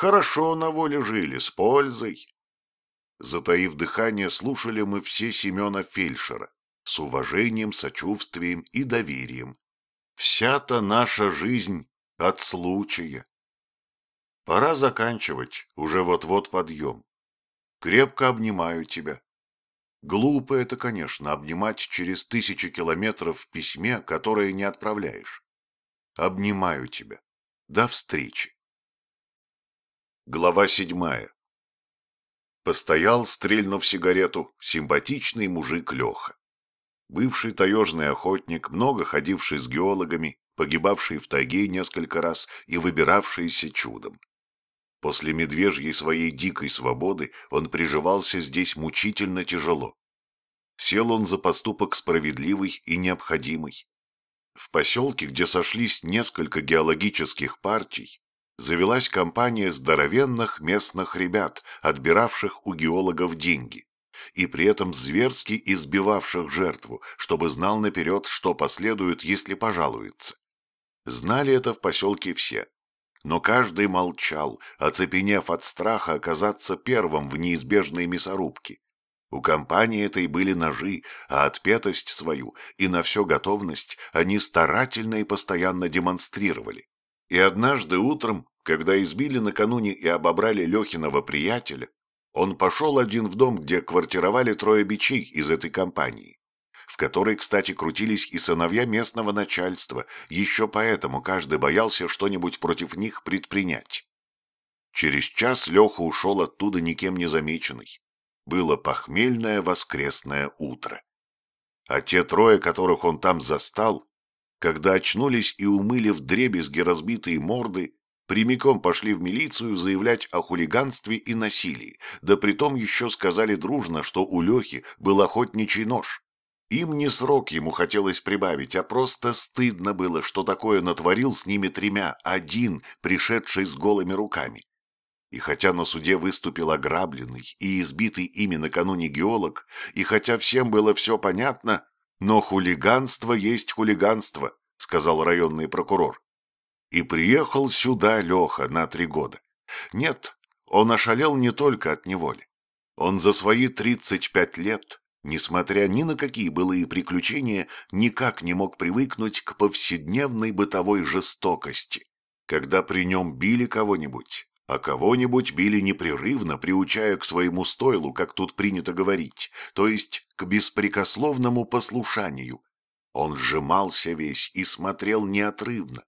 Хорошо на воле жили, с пользой. Затаив дыхание, слушали мы все Семена Фельдшера с уважением, сочувствием и доверием. Вся-то наша жизнь от случая. Пора заканчивать, уже вот-вот подъем. Крепко обнимаю тебя. Глупо это, конечно, обнимать через тысячи километров в письме, которое не отправляешь. Обнимаю тебя. До встречи. Глава седьмая. Постоял, стрельнув сигарету, симпатичный мужик Леха. Бывший таежный охотник, много ходивший с геологами, погибавший в тайге несколько раз и выбиравшийся чудом. После медвежьей своей дикой свободы он приживался здесь мучительно тяжело. Сел он за поступок справедливый и необходимый. В поселке, где сошлись несколько геологических партий, завелась компания здоровенных местных ребят, отбиравших у геологов деньги, и при этом зверски избивавших жертву, чтобы знал наперед, что последует, если пожалуется. Знали это в поселке все, но каждый молчал, оцепенев от страха оказаться первым в неизбежной мясорубке. У компании этой были ножи, а отпетость свою и на все готовность они старательно и постоянно демонстрировали. И однажды утром когда избили накануне и обобрали Лехиного приятеля, он пошел один в дом, где квартировали трое бичей из этой компании, в которой, кстати, крутились и сыновья местного начальства, еще поэтому каждый боялся что-нибудь против них предпринять. Через час Леха ушел оттуда никем не замеченный. Было похмельное воскресное утро. А те трое, которых он там застал, когда очнулись и умыли в дребезги разбитые морды, прямиком пошли в милицию заявлять о хулиганстве и насилии, да притом еще сказали дружно, что у Лехи был охотничий нож. Им не срок ему хотелось прибавить, а просто стыдно было, что такое натворил с ними тремя, один, пришедший с голыми руками. И хотя на суде выступил ограбленный и избитый ими накануне геолог, и хотя всем было все понятно, но хулиганство есть хулиганство, сказал районный прокурор. И приехал сюда Леха на три года. Нет, он ошалел не только от неволи. Он за свои 35 лет, несмотря ни на какие былые приключения, никак не мог привыкнуть к повседневной бытовой жестокости. Когда при нем били кого-нибудь, а кого-нибудь били непрерывно, приучая к своему стойлу, как тут принято говорить, то есть к беспрекословному послушанию. Он сжимался весь и смотрел неотрывно,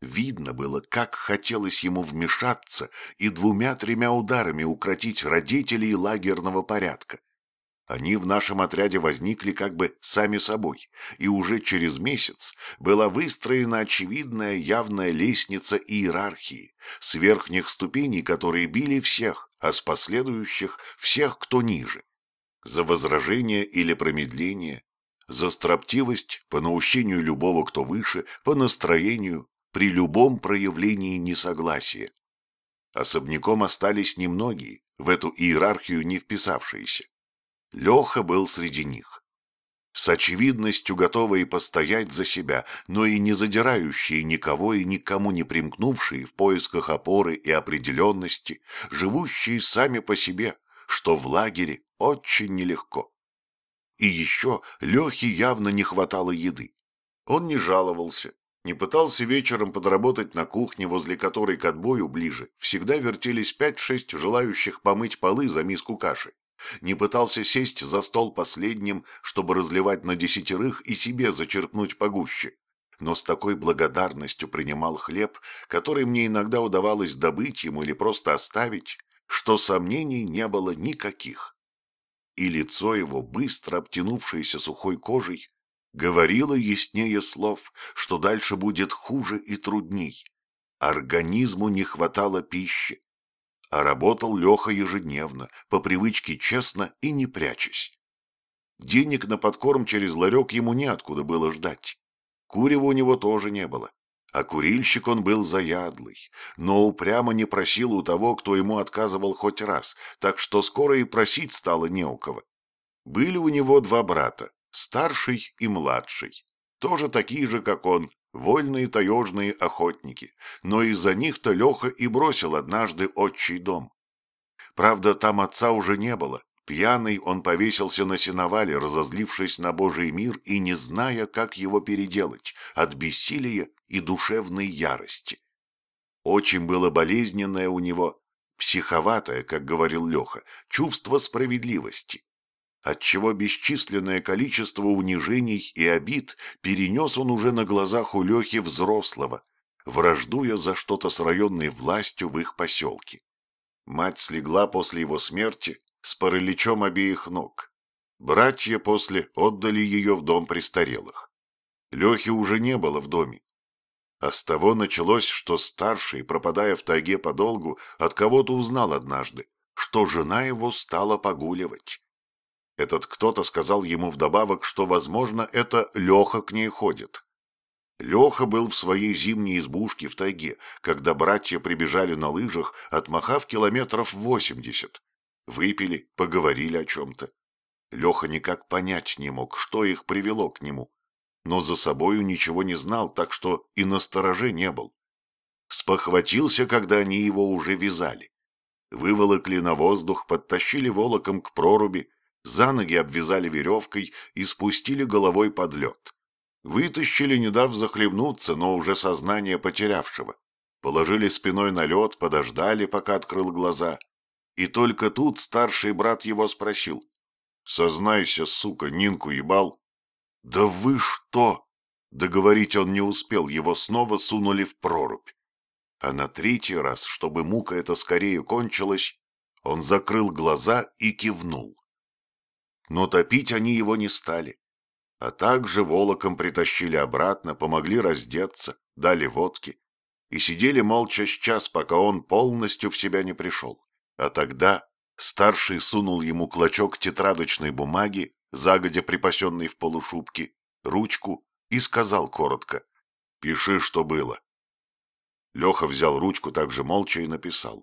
Видно было, как хотелось ему вмешаться и двумя-тремя ударами укротить родителей лагерного порядка. Они в нашем отряде возникли как бы сами собой, и уже через месяц была выстроена очевидная явная лестница иерархии, с верхних ступеней которые били всех, а с последующих – всех, кто ниже. За возражение или промедление, за строптивость по наущению любого, кто выше, по настроению, при любом проявлении несогласия. Особняком остались немногие, в эту иерархию не вписавшиеся. Леха был среди них. С очевидностью готовые постоять за себя, но и не задирающие никого и никому не примкнувшие в поисках опоры и определенности, живущие сами по себе, что в лагере очень нелегко. И еще Лехе явно не хватало еды. Он не жаловался, не пытался вечером подработать на кухне, возле которой к отбою ближе всегда вертелись пять-шесть желающих помыть полы за миску каши. Не пытался сесть за стол последним, чтобы разливать на десятерых и себе зачерпнуть погуще. Но с такой благодарностью принимал хлеб, который мне иногда удавалось добыть ему или просто оставить, что сомнений не было никаких. И лицо его, быстро обтянувшееся сухой кожей, говорила яснее слов, что дальше будет хуже и трудней. Организму не хватало пищи. А работал Леха ежедневно, по привычке честно и не прячась. Денег на подкорм через ларек ему неоткуда было ждать. Курева у него тоже не было. А курильщик он был заядлый, но упрямо не просил у того, кто ему отказывал хоть раз, так что скоро и просить стало не у кого. Были у него два брата, старший и младший, тоже такие же, как он, вольные таежные охотники, но из-за них-то Леха и бросил однажды отчий дом. Правда, там отца уже не было. Пьяный он повесился на сеновале, разозлившись на Божий мир и не зная, как его переделать от бессилия и душевной ярости. Очень было болезненное у него, психоватое, как говорил Леха, чувство справедливости отчего бесчисленное количество унижений и обид перенес он уже на глазах у Лехи взрослого, враждуя за что-то с районной властью в их поселке. Мать слегла после его смерти с параличом обеих ног. Братья после отдали ее в дом престарелых. Лехи уже не было в доме. А с того началось, что старший, пропадая в тайге подолгу, от кого-то узнал однажды, что жена его стала погуливать. Этот кто-то сказал ему вдобавок, что, возможно, это Леха к ней ходит. Леха был в своей зимней избушке в тайге, когда братья прибежали на лыжах, отмахав километров восемьдесят. Выпили, поговорили о чем-то. Леха никак понять не мог, что их привело к нему. Но за собою ничего не знал, так что и на стороже не был. Спохватился, когда они его уже вязали. Выволокли на воздух, подтащили волоком к проруби, за ноги обвязали веревкой и спустили головой под лед. Вытащили, не дав захлебнуться, но уже сознание потерявшего. Положили спиной на лед, подождали, пока открыл глаза. И только тут старший брат его спросил. «Сознайся, сука, Нинку ебал?» «Да вы что?» Договорить он не успел, его снова сунули в прорубь. А на третий раз, чтобы мука эта скорее кончилась, он закрыл глаза и кивнул. Но топить они его не стали. А также волоком притащили обратно, помогли раздеться, дали водки. И сидели молча с час, пока он полностью в себя не пришел. А тогда старший сунул ему клочок тетрадочной бумаги, загодя припасенной в полушубке, ручку и сказал коротко «Пиши, что было». Леха взял ручку также молча и написал,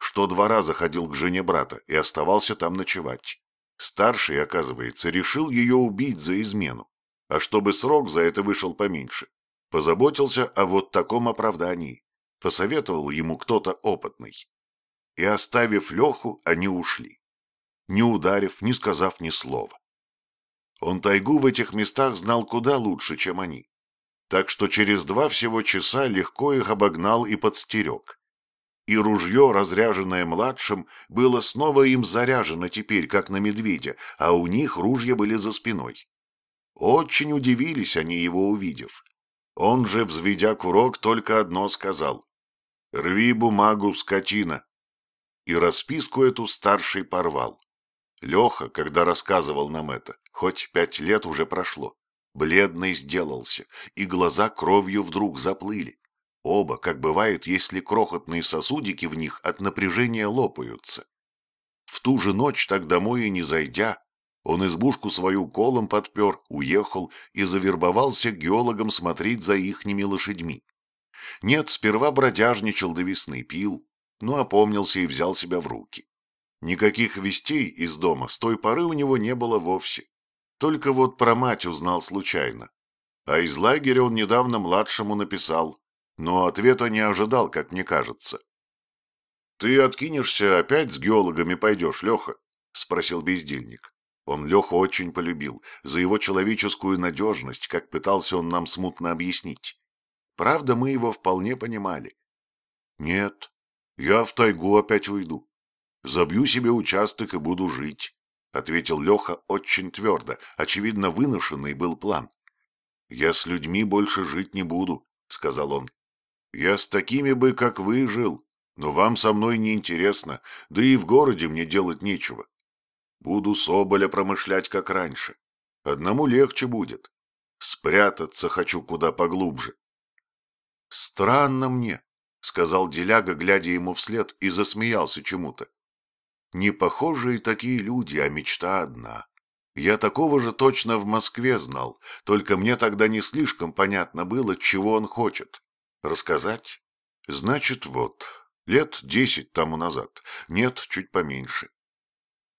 что два раза ходил к жене брата и оставался там ночевать. Старший, оказывается, решил ее убить за измену, а чтобы срок за это вышел поменьше, позаботился о вот таком оправдании, посоветовал ему кто-то опытный. И, оставив Леху, они ушли, не ударив, не сказав ни слова. Он тайгу в этих местах знал куда лучше, чем они, так что через два всего часа легко их обогнал и подстерег и ружье, разряженное младшим, было снова им заряжено теперь, как на медведя, а у них ружья были за спиной. Очень удивились они его увидев. Он же, взведя курок, только одно сказал. «Рви бумагу, скотина!» И расписку эту старший порвал. Леха, когда рассказывал нам это, хоть пять лет уже прошло, бледный сделался, и глаза кровью вдруг заплыли. Оба, как бывает, если крохотные сосудики в них от напряжения лопаются. В ту же ночь, так домой и не зайдя, он избушку свою колом подпер, уехал и завербовался геологом смотреть за ихними лошадьми. Нет, сперва бродяжничал до весны, пил, но опомнился и взял себя в руки. Никаких вестей из дома с той поры у него не было вовсе. Только вот про мать узнал случайно. А из лагеря он недавно младшему написал, но ответа не ожидал, как мне кажется. «Ты откинешься, опять с геологами пойдешь, Леха?» — спросил бездельник. Он Леху очень полюбил, за его человеческую надежность, как пытался он нам смутно объяснить. Правда, мы его вполне понимали. «Нет, я в тайгу опять уйду. Забью себе участок и буду жить», — ответил Леха очень твердо, очевидно, выношенный был план. «Я с людьми больше жить не буду», — сказал он. Я с такими бы, как вы, жил, но вам со мной не интересно, да и в городе мне делать нечего. Буду соболя промышлять, как раньше. Одному легче будет. Спрятаться хочу куда поглубже. Странно мне, — сказал Деляга, глядя ему вслед, и засмеялся чему-то. Не похожие такие люди, а мечта одна. Я такого же точно в Москве знал, только мне тогда не слишком понятно было, чего он хочет. Рассказать? Значит, вот, лет десять тому назад. Нет, чуть поменьше.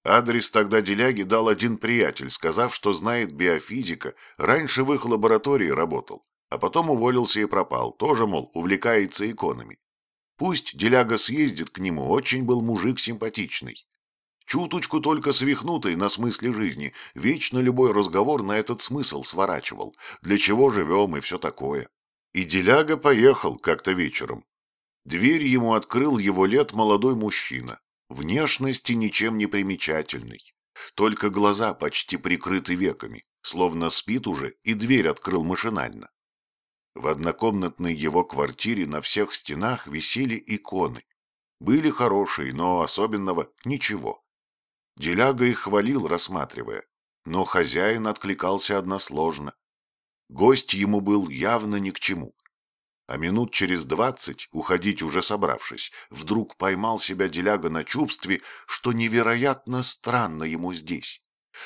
Адрес тогда деляги дал один приятель, сказав, что знает биофизика, раньше в их лаборатории работал. А потом уволился и пропал, тоже, мол, увлекается иконами. Пусть деляга съездит к нему, очень был мужик симпатичный. Чуточку только свихнутый на смысле жизни, вечно любой разговор на этот смысл сворачивал. Для чего живем и все такое. И деляга поехал как-то вечером. Дверь ему открыл его лет молодой мужчина. Внешности ничем не примечательный. Только глаза почти прикрыты веками, словно спит уже, и дверь открыл машинально. В однокомнатной его квартире на всех стенах висели иконы. Были хорошие, но особенного ничего. Деляга их хвалил, рассматривая, но хозяин откликался односложно. Гость ему был явно ни к чему. А минут через двадцать, уходить уже собравшись, вдруг поймал себя деляга на чувстве, что невероятно странно ему здесь.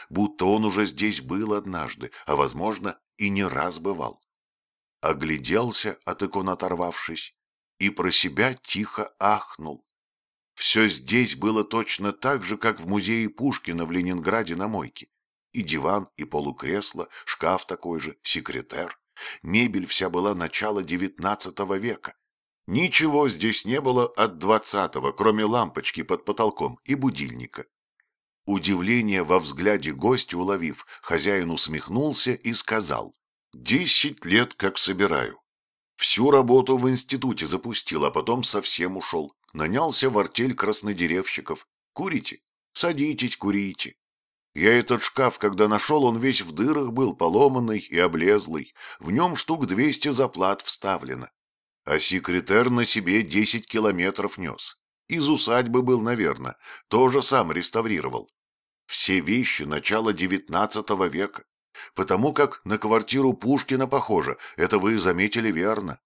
Будто он уже здесь был однажды, а, возможно, и не раз бывал. Огляделся, от икон оторвавшись, и про себя тихо ахнул. Все здесь было точно так же, как в музее Пушкина в Ленинграде на мойке. И диван, и полукресло, шкаф такой же, секретер. Мебель вся была начала девятнадцатого века. Ничего здесь не было от двадцатого, кроме лампочки под потолком и будильника. Удивление во взгляде гостя уловив, хозяин усмехнулся и сказал, «Десять лет как собираю. Всю работу в институте запустил, а потом совсем ушел. Нанялся в артель краснодеревщиков. Курите? Садитесь, курите. Я этот шкаф, когда нашел, он весь в дырах был, поломанный и облезлый. В нем штук двести заплат вставлено. А секретарь на себе десять километров нес. Из усадьбы был, наверное. Тоже сам реставрировал. Все вещи начала девятнадцатого века. Потому как на квартиру Пушкина похоже, это вы заметили верно.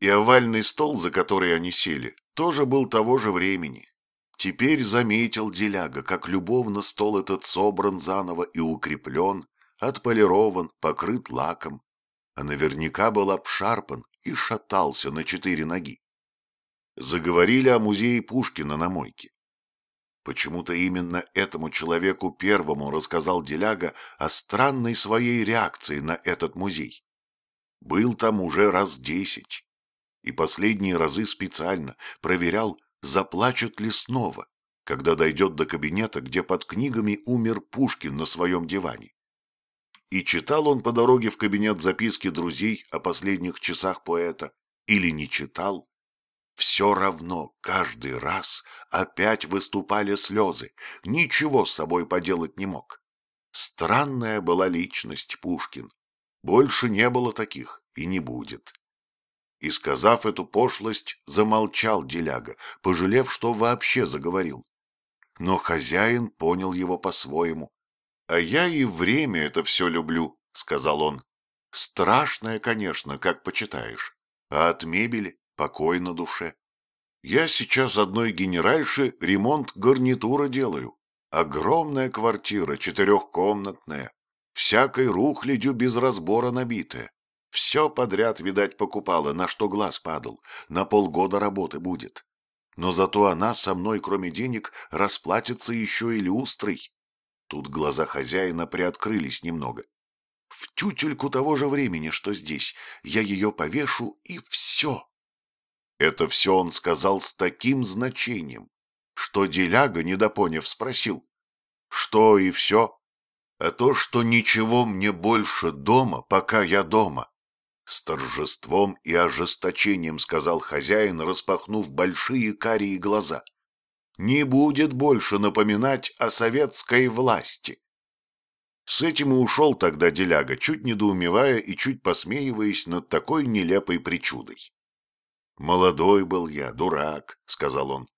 И овальный стол, за который они сели, тоже был того же времени. Теперь заметил Деляга, как любовно стол этот собран заново и укреплен, отполирован, покрыт лаком, а наверняка был обшарпан и шатался на четыре ноги. Заговорили о музее Пушкина на мойке. Почему-то именно этому человеку первому рассказал Деляга о странной своей реакции на этот музей. Был там уже раз десять и последние разы специально проверял, заплачет ли снова, когда дойдет до кабинета, где под книгами умер Пушкин на своем диване. И читал он по дороге в кабинет записки друзей о последних часах поэта, или не читал, все равно каждый раз опять выступали слезы, ничего с собой поделать не мог. Странная была личность Пушкин. Больше не было таких и не будет. И, сказав эту пошлость, замолчал деляга, пожалев, что вообще заговорил. Но хозяин понял его по-своему. «А я и время это все люблю», — сказал он. «Страшное, конечно, как почитаешь, а от мебели покой на душе. Я сейчас одной генеральше ремонт гарнитура делаю. Огромная квартира, четырехкомнатная, всякой рухлядью без разбора набитая. Все подряд, видать, покупала, на что глаз падал. На полгода работы будет. Но зато она со мной, кроме денег, расплатится еще и люстрой. Тут глаза хозяина приоткрылись немного. В тютельку того же времени, что здесь, я ее повешу, и все. Это все он сказал с таким значением, что деляга, недопоняв, спросил. Что и все? А то, что ничего мне больше дома, пока я дома. С торжеством и ожесточением сказал хозяин, распахнув большие карие глаза. Не будет больше напоминать о советской власти. С этим и ушел тогда деляга, чуть недоумевая и чуть посмеиваясь над такой нелепой причудой. «Молодой был я, дурак», — сказал он.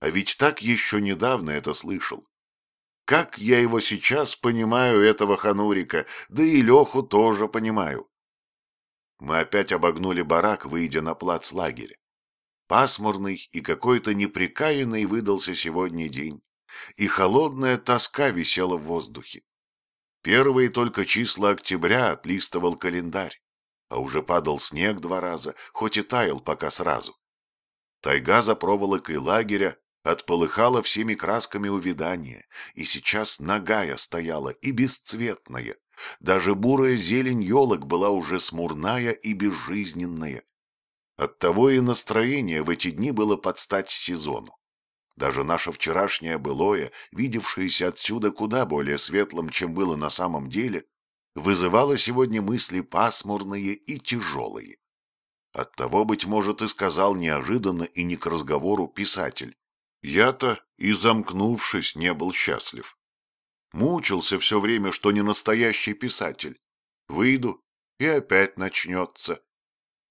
«А ведь так еще недавно это слышал. Как я его сейчас понимаю, этого ханурика, да и Леху тоже понимаю. Мы опять обогнули барак, выйдя на плац лагеря. Пасмурный и какой-то неприкаянный выдался сегодня день, и холодная тоска висела в воздухе. Первые только числа октября отлистывал календарь, а уже падал снег два раза, хоть и таял пока сразу. Тайга за проволокой лагеря отполыхала всеми красками увядания, и сейчас нагая стояла и бесцветная, Даже бурая зелень елок была уже смурная и безжизненная. Оттого и настроение в эти дни было под стать сезону. Даже наше вчерашнее былое, видевшееся отсюда куда более светлым, чем было на самом деле, вызывало сегодня мысли пасмурные и тяжелые. Оттого, быть может, и сказал неожиданно и не к разговору писатель. Я-то и замкнувшись не был счастлив. Мучился все время, что не настоящий писатель. Выйду, и опять начнется.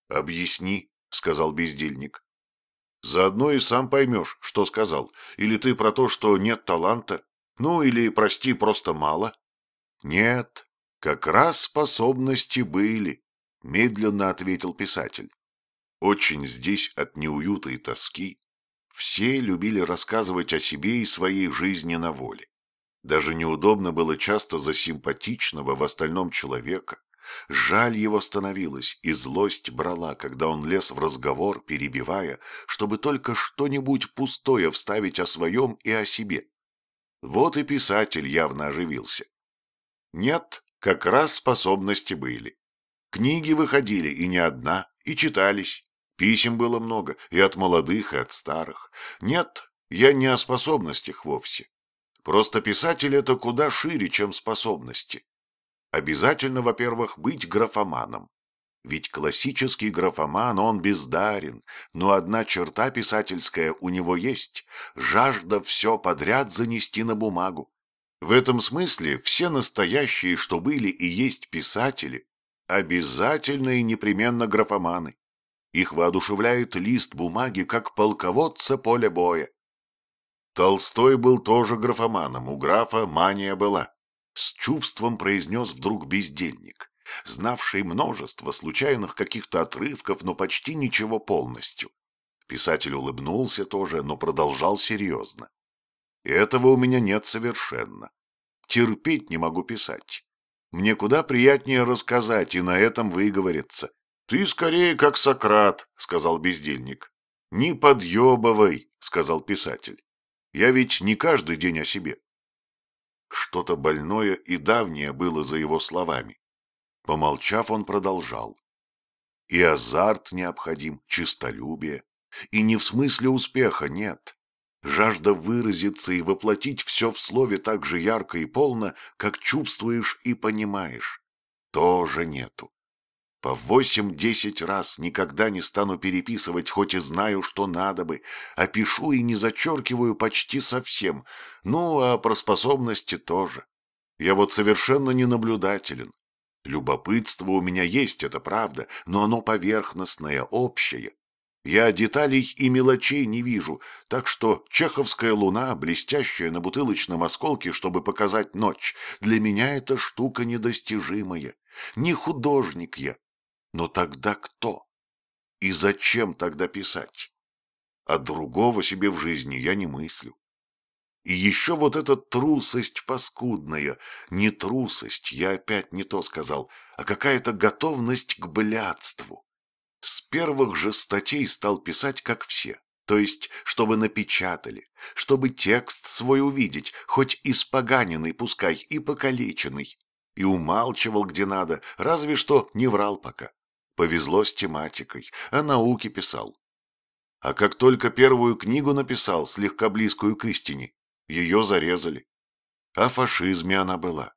Объясни, — сказал бездельник. Заодно и сам поймешь, что сказал. Или ты про то, что нет таланта. Ну, или, прости, просто мало. Нет, как раз способности были, — медленно ответил писатель. Очень здесь от неуюта и тоски все любили рассказывать о себе и своей жизни на воле. Даже неудобно было часто за симпатичного в остальном человека, Жаль его становилось, и злость брала, когда он лез в разговор, перебивая, чтобы только что-нибудь пустое вставить о своем и о себе. Вот и писатель явно оживился. Нет, как раз способности были. Книги выходили, и не одна, и читались. Писем было много, и от молодых, и от старых. Нет, я не о способностях вовсе. Просто писатель — это куда шире, чем способности. Обязательно, во-первых, быть графоманом. Ведь классический графоман, он бездарен, но одна черта писательская у него есть – жажда все подряд занести на бумагу. В этом смысле все настоящие, что были и есть писатели, обязательно и непременно графоманы. Их воодушевляет лист бумаги, как полководца поля боя. Толстой был тоже графоманом, у графа мания была. С чувством произнес вдруг бездельник, знавший множество случайных каких-то отрывков, но почти ничего полностью. Писатель улыбнулся тоже, но продолжал серьезно. Этого у меня нет совершенно. Терпеть не могу писать. Мне куда приятнее рассказать и на этом выговориться. Ты скорее как Сократ, сказал бездельник. Не подъебывай, сказал писатель. Я ведь не каждый день о себе. Что-то больное и давнее было за его словами. Помолчав, он продолжал. И азарт необходим, чистолюбие. И не в смысле успеха, нет. Жажда выразиться и воплотить все в слове так же ярко и полно, как чувствуешь и понимаешь. Тоже нету. По восемь-десять раз никогда не стану переписывать, хоть и знаю, что надо бы, а пишу и не зачеркиваю почти совсем. Ну, а про способности тоже. Я вот совершенно не наблюдателен. Любопытство у меня есть, это правда, но оно поверхностное, общее. Я деталей и мелочей не вижу, так что чеховская луна, блестящая на бутылочном осколке, чтобы показать ночь, для меня эта штука недостижимая. Не художник я, но тогда кто? И зачем тогда писать? А другого себе в жизни я не мыслю. И еще вот эта трусость паскудная. Не трусость, я опять не то сказал, а какая-то готовность к блядству. С первых же статей стал писать, как все. То есть, чтобы напечатали, чтобы текст свой увидеть, хоть испоганенный, пускай и покалеченный. И умалчивал, где надо, разве что не врал пока. Повезло с тематикой, о науке писал. А как только первую книгу написал, слегка близкую к истине, ее зарезали. О фашизме она была.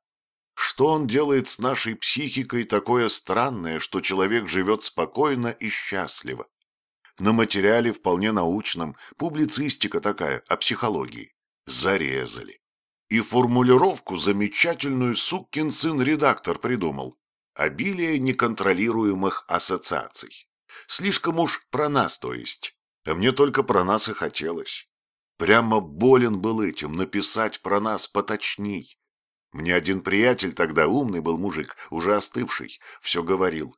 Что он делает с нашей психикой такое странное, что человек живет спокойно и счастливо? На материале вполне научном, публицистика такая, о психологии. Зарезали. И формулировку замечательную сукин сын-редактор придумал обилие неконтролируемых ассоциаций. Слишком уж про нас, то есть. А мне только про нас и хотелось. Прямо болен был этим, написать про нас поточней. Мне один приятель тогда, умный был мужик, уже остывший, все говорил.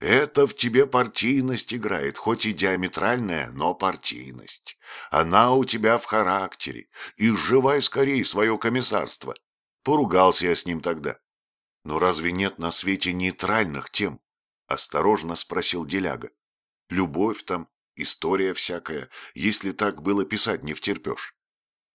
Это в тебе партийность играет, хоть и диаметральная, но партийность. Она у тебя в характере. Изживай скорее свое комиссарство. Поругался я с ним тогда. «Но разве нет на свете нейтральных тем?» — осторожно спросил Деляга. «Любовь там, история всякая, если так было писать не втерпешь».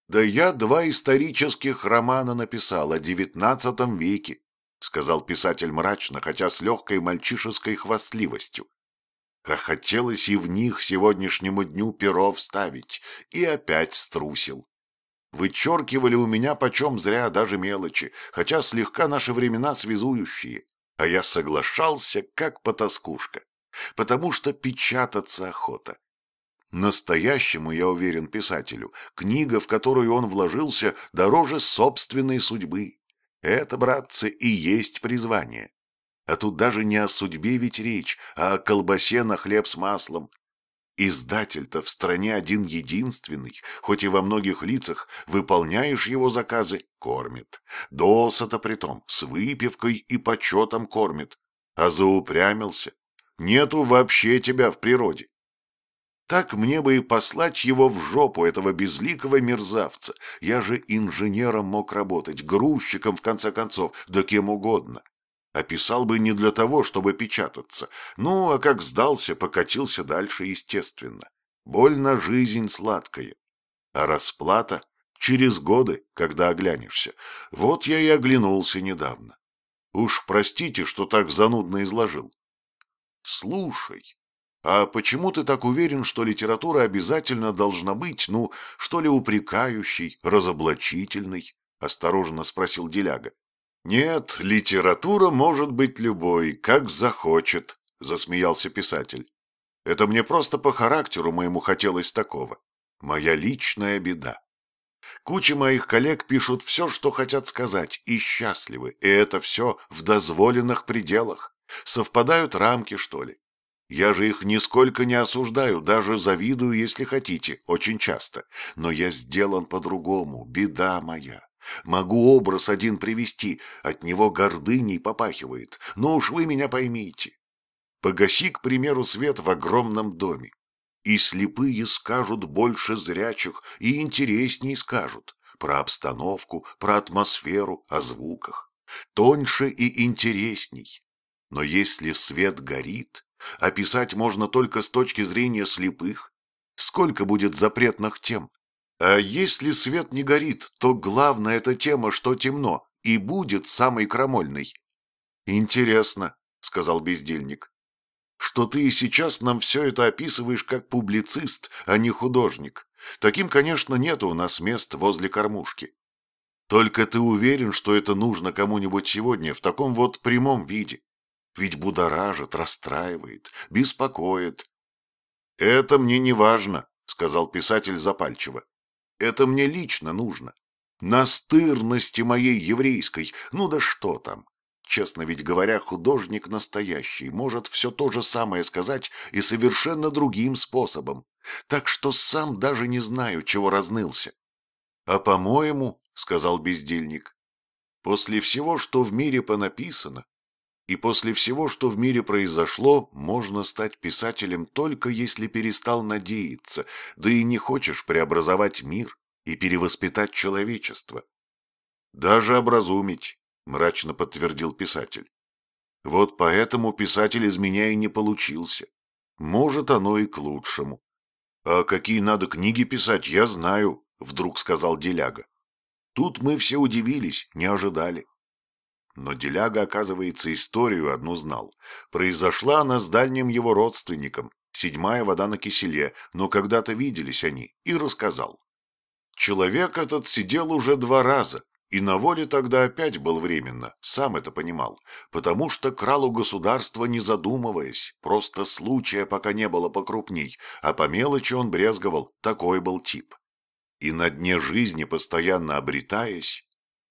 «Да я два исторических романа написал о девятнадцатом веке. — сказал писатель мрачно, хотя с легкой мальчишеской хвастливостью. А хотелось и в них сегодняшнему дню перо вставить, и опять струсил. Вычеркивали у меня почем зря даже мелочи, хотя слегка наши времена связующие. А я соглашался, как потаскушка, потому что печататься охота. Настоящему, я уверен, писателю, книга, в которую он вложился, дороже собственной судьбы. Это, братцы, и есть призвание. А тут даже не о судьбе ведь речь, а о колбасе на хлеб с маслом. Издатель-то в стране один единственный, хоть и во многих лицах выполняешь его заказы, кормит. Досыта притом, с выпивкой и почетом кормит. А заупрямился. Нету вообще тебя в природе. Так мне бы и послать его в жопу, этого безликого мерзавца. Я же инженером мог работать, грузчиком, в конце концов, да кем угодно. Описал бы не для того, чтобы печататься. Ну, а как сдался, покатился дальше, естественно. Больно жизнь сладкая. А расплата через годы, когда оглянешься. Вот я и оглянулся недавно. Уж простите, что так занудно изложил. Слушай, а почему ты так уверен, что литература обязательно должна быть, ну, что ли, упрекающей, разоблачительной? Осторожно спросил Деляга. «Нет, литература может быть любой, как захочет», — засмеялся писатель. «Это мне просто по характеру моему хотелось такого. Моя личная беда. Куча моих коллег пишут все, что хотят сказать, и счастливы, и это все в дозволенных пределах. Совпадают рамки, что ли? Я же их нисколько не осуждаю, даже завидую, если хотите, очень часто. Но я сделан по-другому, беда моя. Могу образ один привести, от него гордыней попахивает. Но уж вы меня поймите. Погаси, к примеру, свет в огромном доме. И слепые скажут больше зрячих, и интересней скажут. Про обстановку, про атмосферу, о звуках. Тоньше и интересней. Но если свет горит, описать можно только с точки зрения слепых. Сколько будет запретных тем? А если свет не горит, то главная эта тема, что темно, и будет самой крамольной. Интересно, сказал бездельник, что ты и сейчас нам все это описываешь как публицист, а не художник. Таким, конечно, нет у нас мест возле кормушки. Только ты уверен, что это нужно кому-нибудь сегодня в таком вот прямом виде? Ведь будоражит, расстраивает, беспокоит. Это мне не важно, сказал писатель запальчиво. Это мне лично нужно. Настырности моей еврейской, ну да что там. Честно ведь говоря, художник настоящий может все то же самое сказать и совершенно другим способом. Так что сам даже не знаю, чего разнылся. — А по-моему, — сказал бездельник, — после всего, что в мире понаписано, и после всего, что в мире произошло, можно стать писателем только если перестал надеяться, да и не хочешь преобразовать мир и перевоспитать человечество. Даже образумить, мрачно подтвердил писатель. Вот поэтому писатель из меня и не получился. Может, оно и к лучшему. А какие надо книги писать, я знаю, вдруг сказал Деляга. Тут мы все удивились, не ожидали. Но Деляга, оказывается, историю одну знал. Произошла она с дальним его родственником, седьмая вода на киселе, но когда-то виделись они, и рассказал. Человек этот сидел уже два раза, и на воле тогда опять был временно, сам это понимал, потому что крал у государства не задумываясь, просто случая пока не было покрупней, а по мелочи он брезговал, такой был тип. И на дне жизни, постоянно обретаясь,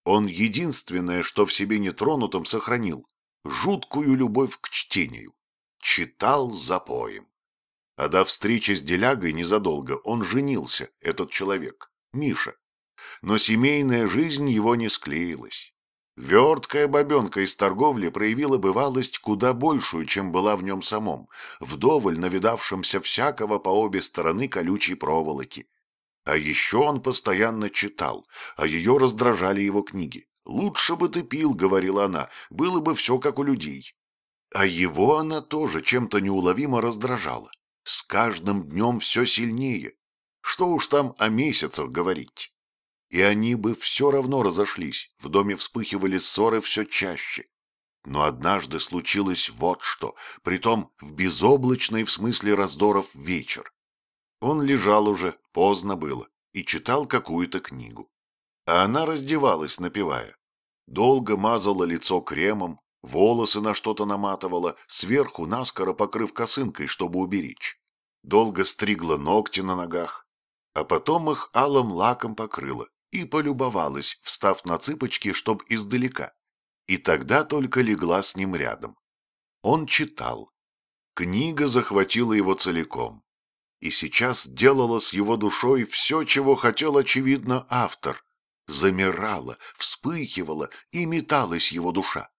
он единственное, что в себе нетронутом сохранил — жуткую любовь к чтению. Читал запоем. А до встречи с Делягой незадолго он женился, этот человек, Миша. Но семейная жизнь его не склеилась. Верткая бабенка из торговли проявила бывалость куда большую, чем была в нем самом, вдоволь навидавшимся всякого по обе стороны колючей проволоки, а еще он постоянно читал, а ее раздражали его книги. «Лучше бы ты пил», — говорила она, — «было бы все как у людей». А его она тоже чем-то неуловимо раздражала. С каждым днем все сильнее. Что уж там о месяцах говорить. И они бы все равно разошлись, в доме вспыхивали ссоры все чаще. Но однажды случилось вот что, притом в безоблачной в смысле раздоров вечер. Он лежал уже, поздно было, и читал какую-то книгу. А она раздевалась, напевая. Долго мазала лицо кремом, волосы на что-то наматывала, сверху наскоро покрыв косынкой, чтобы уберечь. Долго стригла ногти на ногах, а потом их алым лаком покрыла и полюбовалась, встав на цыпочки, чтоб издалека. И тогда только легла с ним рядом. Он читал. Книга захватила его целиком. И сейчас делала с его душой все, чего хотел, очевидно, автор. Замирала, вспыхивала и металась его душа.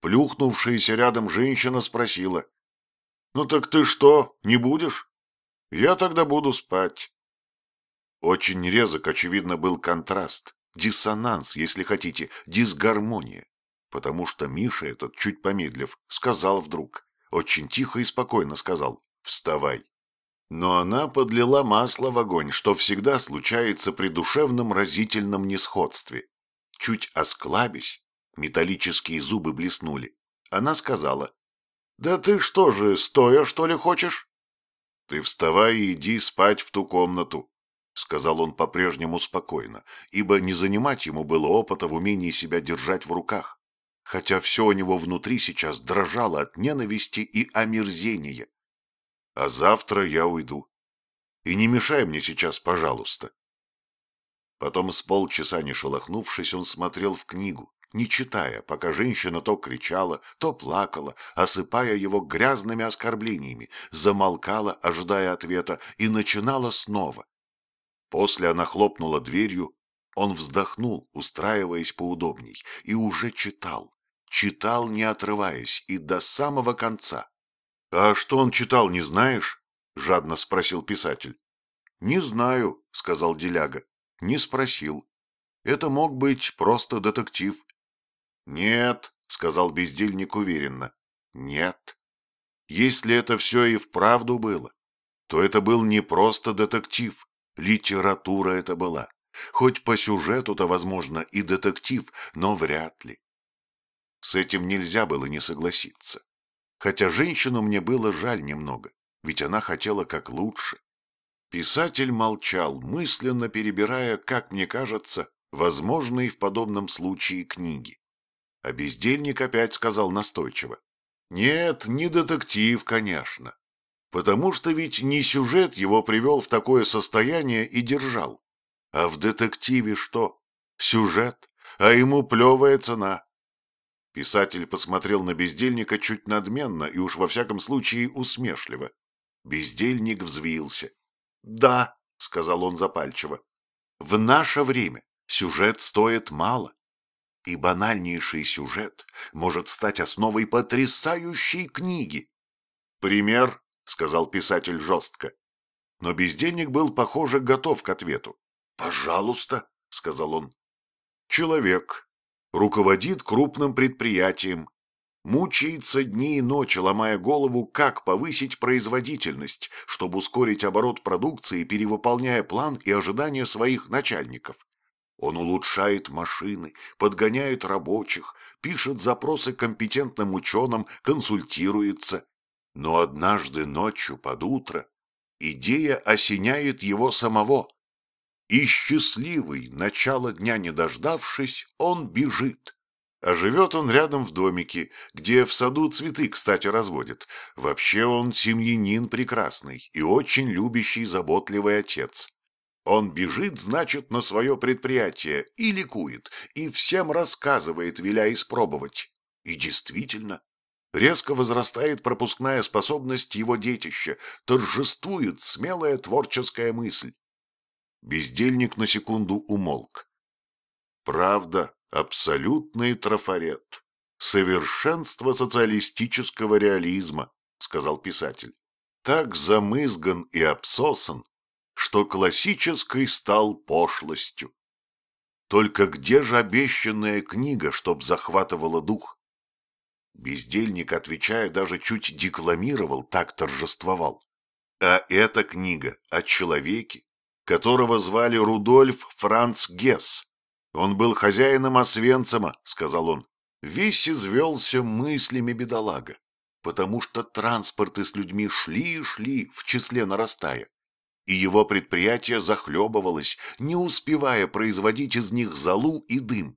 Плюхнувшаяся рядом женщина спросила. «Ну так ты что, не будешь? Я тогда буду спать». Очень резок, очевидно, был контраст, диссонанс, если хотите, дисгармония. Потому что Миша этот, чуть помедлив, сказал вдруг, очень тихо и спокойно сказал «Вставай». Но она подлила масло в огонь, что всегда случается при душевном разительном несходстве. Чуть осклабясь, металлические зубы блеснули. Она сказала, «Да ты что же, стоя, что ли, хочешь?» «Ты вставай и иди спать в ту комнату», — сказал он по-прежнему спокойно, ибо не занимать ему было опыта в умении себя держать в руках, хотя все у него внутри сейчас дрожало от ненависти и омерзения а завтра я уйду. И не мешай мне сейчас, пожалуйста. Потом с полчаса не шелохнувшись, он смотрел в книгу, не читая, пока женщина то кричала, то плакала, осыпая его грязными оскорблениями, замолкала, ожидая ответа, и начинала снова. После она хлопнула дверью, он вздохнул, устраиваясь поудобней, и уже читал, читал, не отрываясь, и до самого конца. — А что он читал, не знаешь? — жадно спросил писатель. — Не знаю, — сказал Деляга. — Не спросил. Это мог быть просто детектив. — Нет, — сказал бездельник уверенно. — Нет. Если это все и вправду было, то это был не просто детектив, литература это была. Хоть по сюжету-то, возможно, и детектив, но вряд ли. С этим нельзя было не согласиться хотя женщину мне было жаль немного, ведь она хотела как лучше. Писатель молчал, мысленно перебирая, как мне кажется, возможные в подобном случае книги. А бездельник опять сказал настойчиво. Нет, не детектив, конечно. Потому что ведь не сюжет его привел в такое состояние и держал. А в детективе что? Сюжет, а ему плевая цена. Писатель посмотрел на бездельника чуть надменно и уж во всяком случае усмешливо. Бездельник взвился. «Да», — сказал он запальчиво, — «в наше время сюжет стоит мало, и банальнейший сюжет может стать основой потрясающей книги». «Пример», — сказал писатель жестко. Но бездельник был, похоже, готов к ответу. «Пожалуйста», — сказал он. «Человек, руководит крупным предприятием, мучается дни и ночи, ломая голову, как повысить производительность, чтобы ускорить оборот продукции, перевыполняя план и ожидания своих начальников. Он улучшает машины, подгоняет рабочих, пишет запросы компетентным ученым, консультируется. Но однажды ночью под утро идея осеняет его самого. И счастливый, начало дня не дождавшись, он бежит. А живет он рядом в домике, где в саду цветы, кстати, разводят. Вообще он семьянин прекрасный и очень любящий, заботливый отец. Он бежит, значит, на свое предприятие и ликует, и всем рассказывает, веля испробовать. И действительно, резко возрастает пропускная способность его детища, торжествует смелая творческая мысль. Бездельник на секунду умолк. Правда, абсолютный трафарет. Совершенство социалистического реализма, сказал писатель. Так замызган и обсосан, что классический стал пошлостью. Только где же обещанная книга, чтоб захватывала дух? Бездельник, отвечая, даже чуть декламировал, так торжествовал. А эта книга о человеке, которого звали Рудольф Франц Гесс. Он был хозяином Освенцима, сказал он. Весь извелся мыслями бедолага, потому что транспорты с людьми шли и шли, в числе нарастая, и его предприятие захлебывалось, не успевая производить из них золу и дым.